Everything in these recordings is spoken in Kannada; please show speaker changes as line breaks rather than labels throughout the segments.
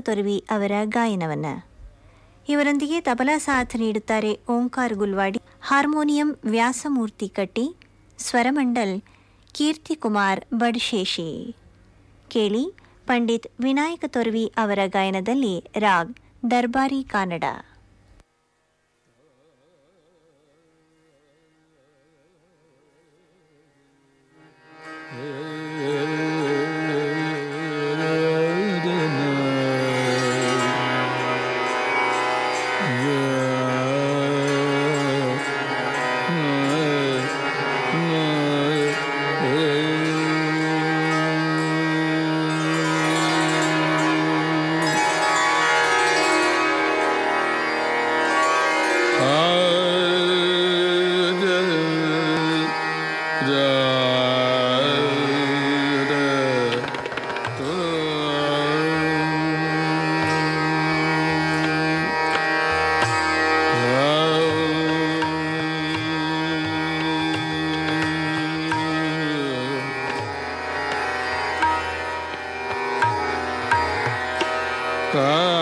ತೊರವಿ ಅವರ ಗಾಯನವನ್ನು. ಇವರೊಂದಿಗೆ ತಬಲಾ ಸಾಥ್ ನೀಡುತ್ತಾರೆ ಓಂಕಾರ್ ಗುಲ್ವಾಡಿ, ಹಾರ್ಮೋನಿಯಂ ವ್ಯಾಸಮೂರ್ತಿ ಕಟ್ಟಿ, ಸ್ವರಮಂಡಲ್ ಕೀರ್ತಿ ಕೀರ್ತಿಕುಮಾರ್ ಬಡ್ಶೇಷಿ. ಕೇಳಿ ಪಂಡಿತ್ ವಿನಾಯಕ ತೊರವಿ ಅವರ ಗಾಯನದಲ್ಲಿ ರಾಗ್, ದರ್ಬಾರಿ ಕಾನಡ का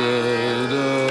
did.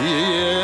Yeah.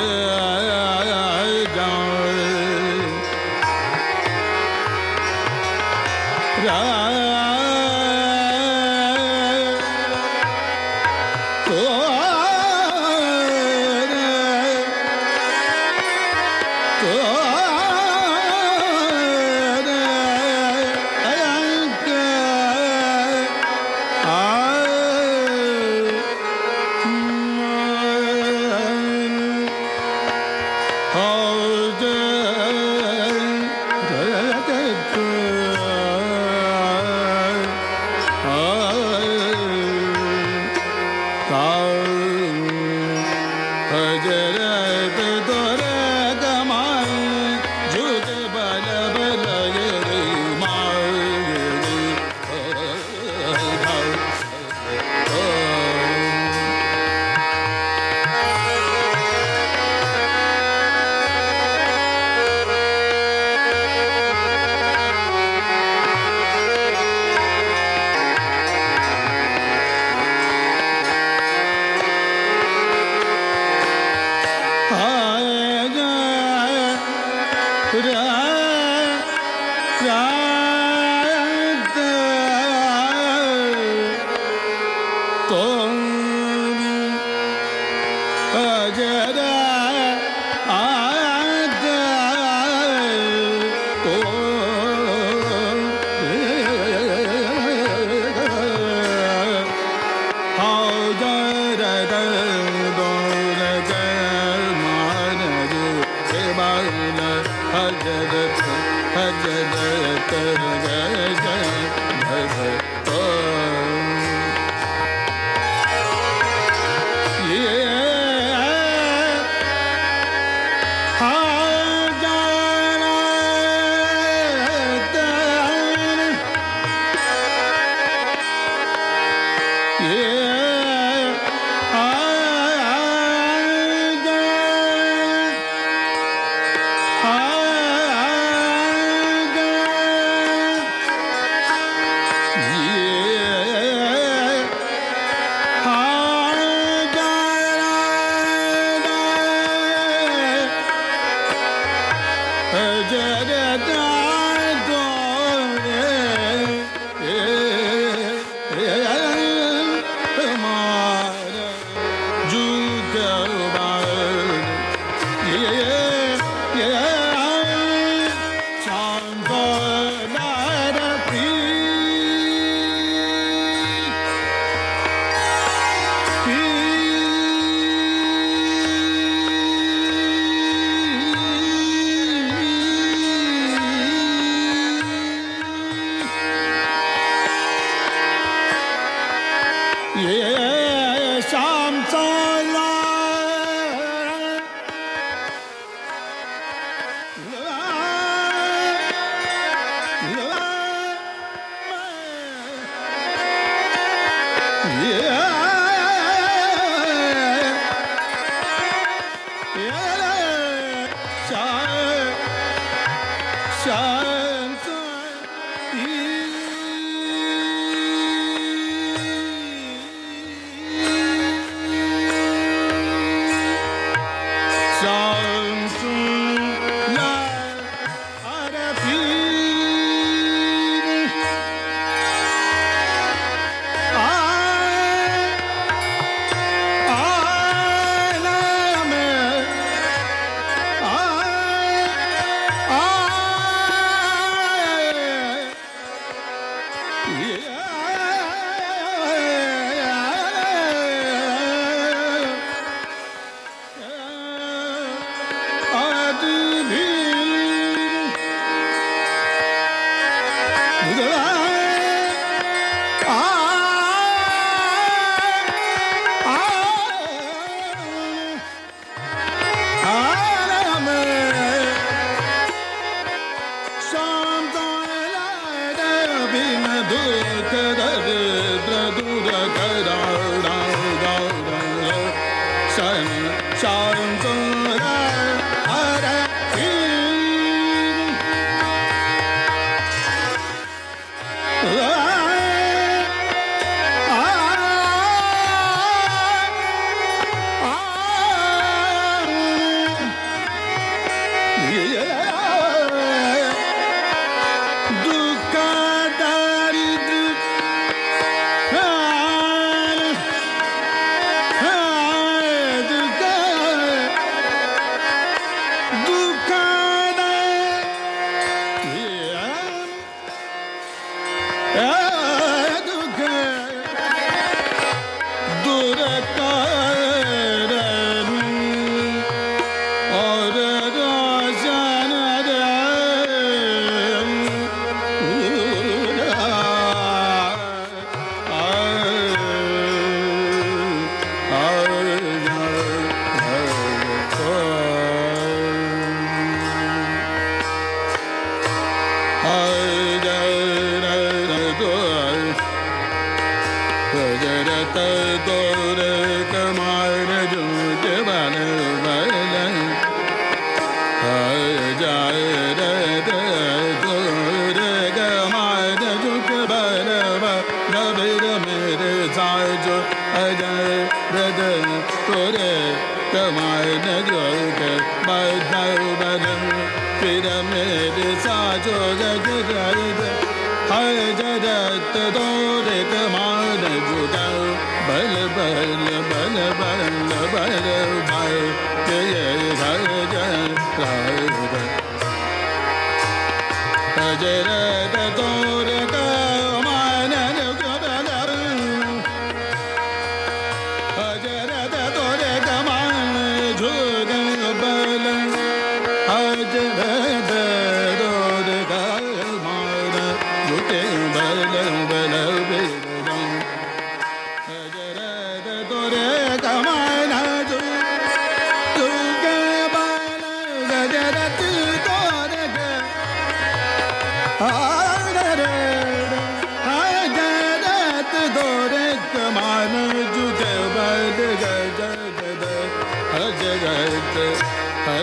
ज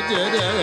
点一点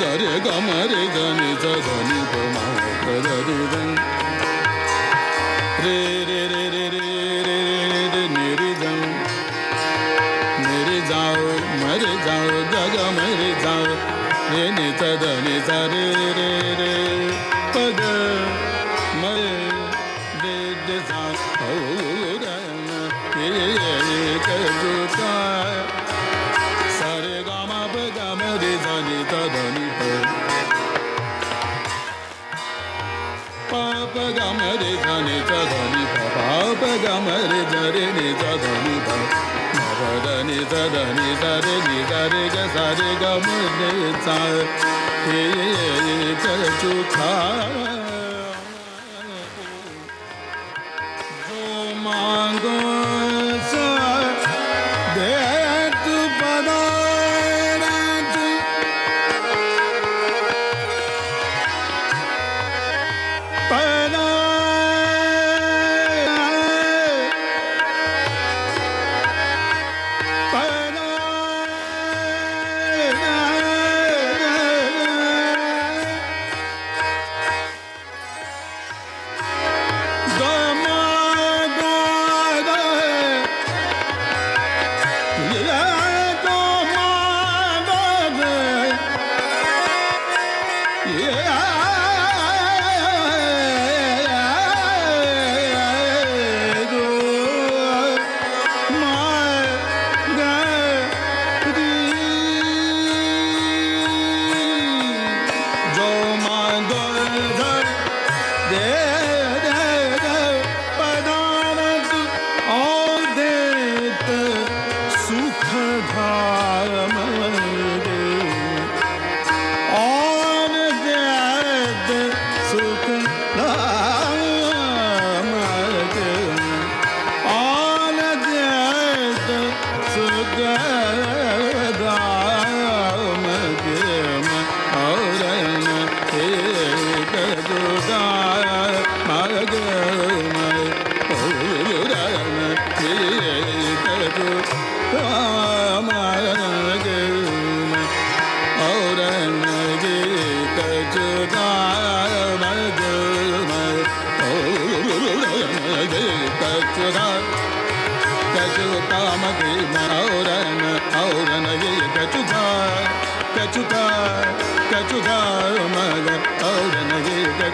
za re ga ma re za ni za za ni do ma re गम देता हे चुखा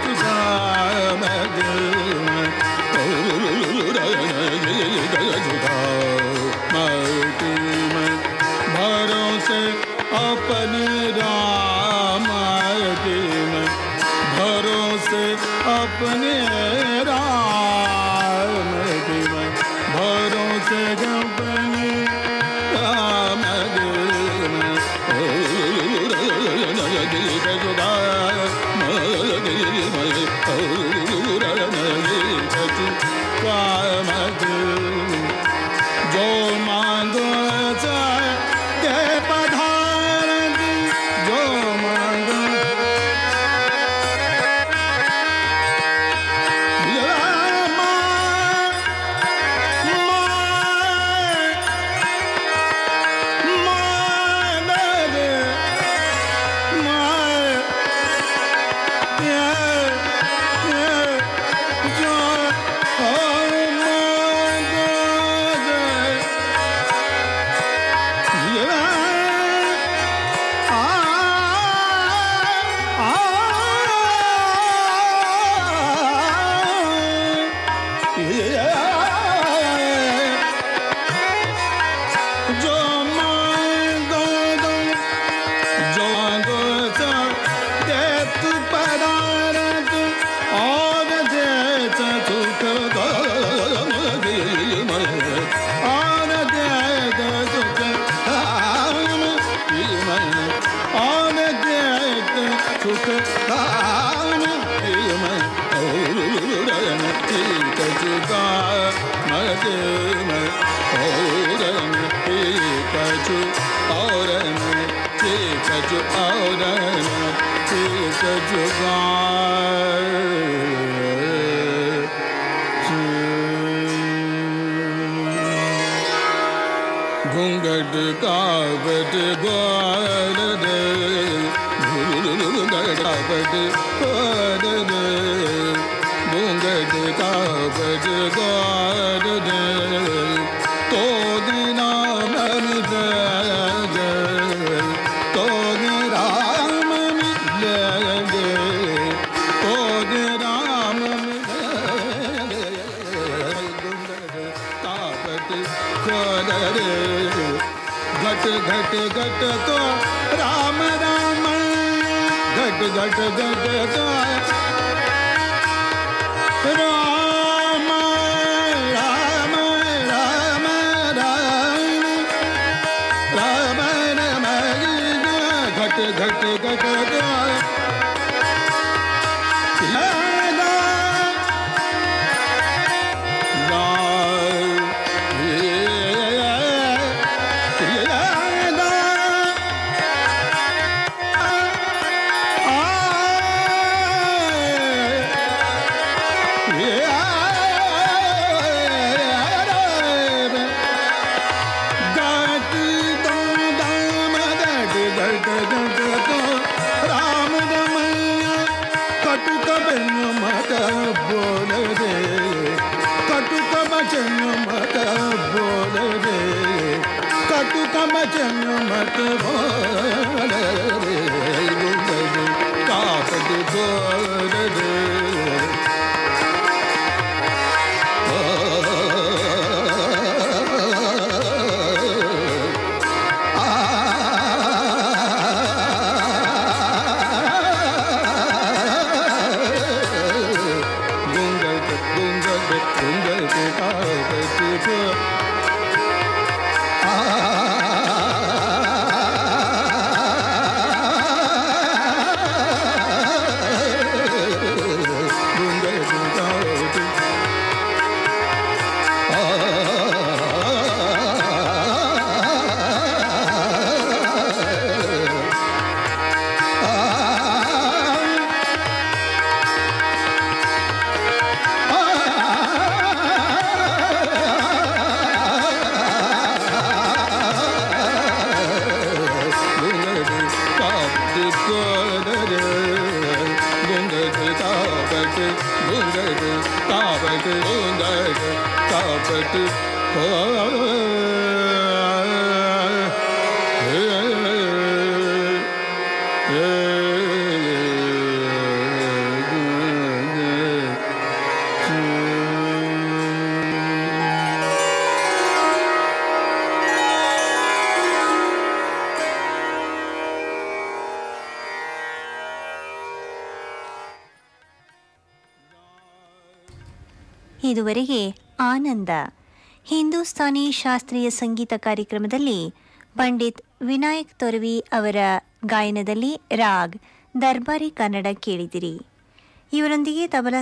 tuzağım edin. जगा घूट कावत् बे घुघट काव
ಇದುವರೆಗೆ ಆನಂದ. ಹಿಂದೂಸ್ತಾನಿ ಶಾಸ್ತ್ರೀಯ ಸಂಗೀತ ಕಾರ್ಯಕ್ರಮದಲ್ಲಿ ಪಂಡಿತ್ ವಿನಾಯಕ್ ತೊರವಿ ಅವರ ಗಾಯನದಲ್ಲಿ ರಾಗ್, ದರ್ಬಾರಿ ಕನ್ನಡ ಕೇಳಿದಿರಿ. ಇವರೊಂದಿಗೆ ತಬಲಾ